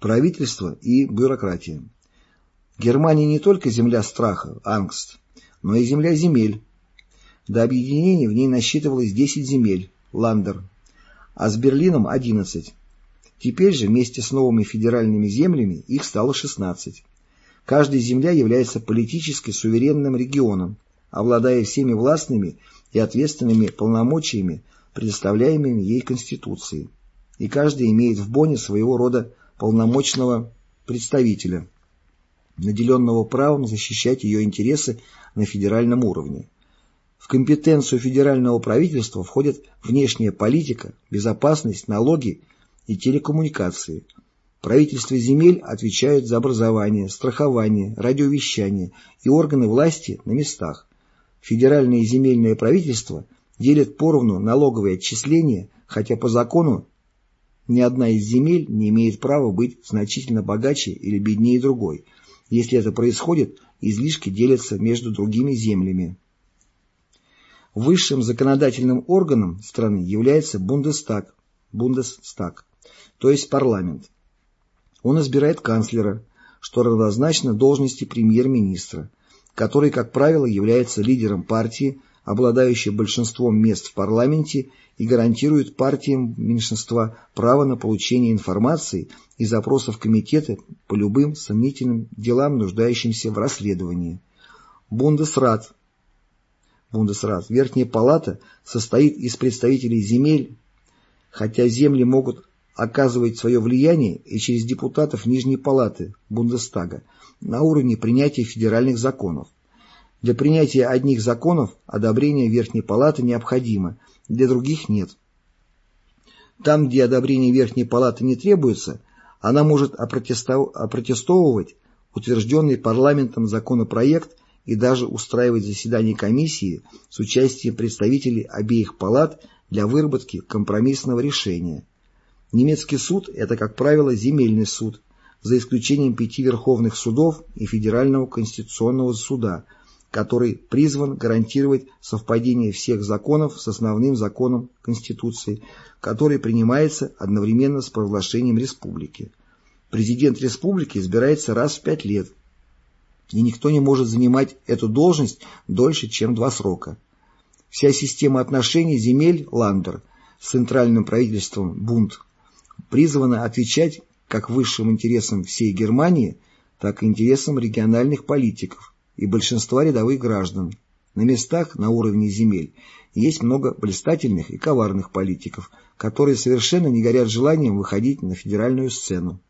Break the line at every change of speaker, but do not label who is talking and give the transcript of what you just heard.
правительство и бюрократия. Германия не только земля страха, Angst, но и земля земель. До объединения в ней насчитывалось 10 земель, Länder, а с Берлином 11. Теперь же вместе с новыми федеральными землями их стало 16. Каждая земля является политически суверенным регионом, обладая всеми властными и ответственными полномочиями, предоставляемыми ей Конституцией. И каждая имеет в Бонне своего рода полномочного представителя, наделенного правом защищать ее интересы на федеральном уровне. В компетенцию федерального правительства входят внешняя политика, безопасность, налоги и телекоммуникации. Правительство земель отвечают за образование, страхование, радиовещание и органы власти на местах. Федеральное и земельное правительство делят поровну налоговые отчисления, хотя по закону ни одна из земель не имеет права быть значительно богаче или беднее другой. Если это происходит, излишки делятся между другими землями. Высшим законодательным органом страны является Бундестаг, Бундестаг, то есть парламент. Он избирает канцлера, что равнозначно должности премьер-министра, который, как правило, является лидером партии, обладающей большинством мест в парламенте и гарантирует партиям меньшинства право на получение информации и запросов комитета по любым сомнительным делам, нуждающимся в расследовании. Бундесрат. Бундесрат. Верхняя палата состоит из представителей земель, хотя земли могут оказывать свое влияние и через депутатов Нижней палаты Бундестага на уровне принятия федеральных законов. Для принятия одних законов одобрение Верхней Палаты необходимо, для других нет. Там, где одобрение Верхней Палаты не требуется, она может опротестовывать утвержденный парламентом законопроект и даже устраивать заседания комиссии с участием представителей обеих палат для выработки компромиссного решения. Немецкий суд – это, как правило, земельный суд, за исключением пяти верховных судов и Федерального конституционного суда – который призван гарантировать совпадение всех законов с основным законом Конституции, который принимается одновременно с провозглашением республики. Президент республики избирается раз в пять лет, и никто не может занимать эту должность дольше, чем два срока. Вся система отношений земель Ландер с центральным правительством Бунт призвана отвечать как высшим интересам всей Германии, так и интересам региональных политиков, и большинства рядовых граждан. На местах на уровне земель есть много блистательных и коварных политиков, которые совершенно не горят желанием выходить на федеральную сцену.